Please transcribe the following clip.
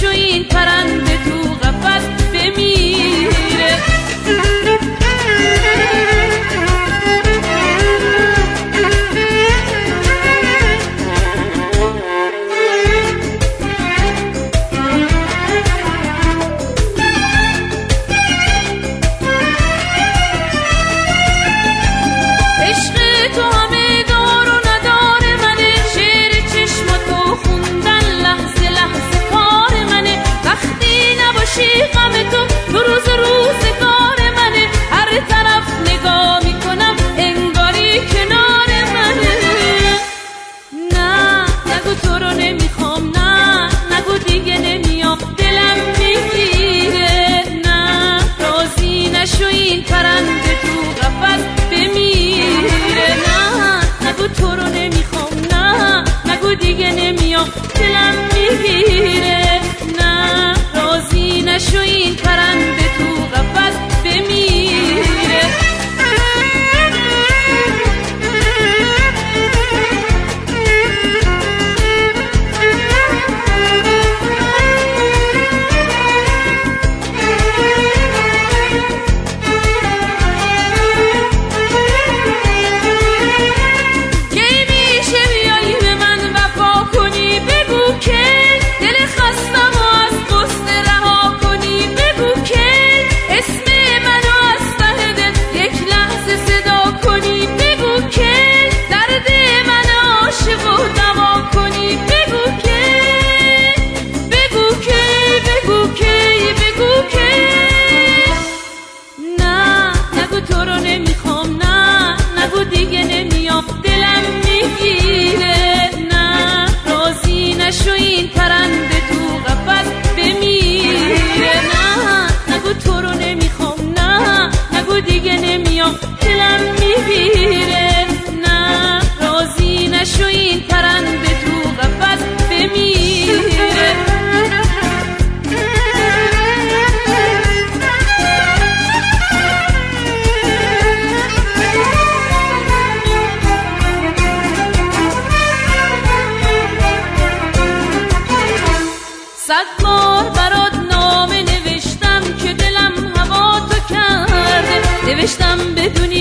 بشویید پرنده این پرنده تو قفل بمیره نه نگو تو رو نمی‌خوام نه نگو دیگه نمیام. دلم میبیره نوشتم بدونی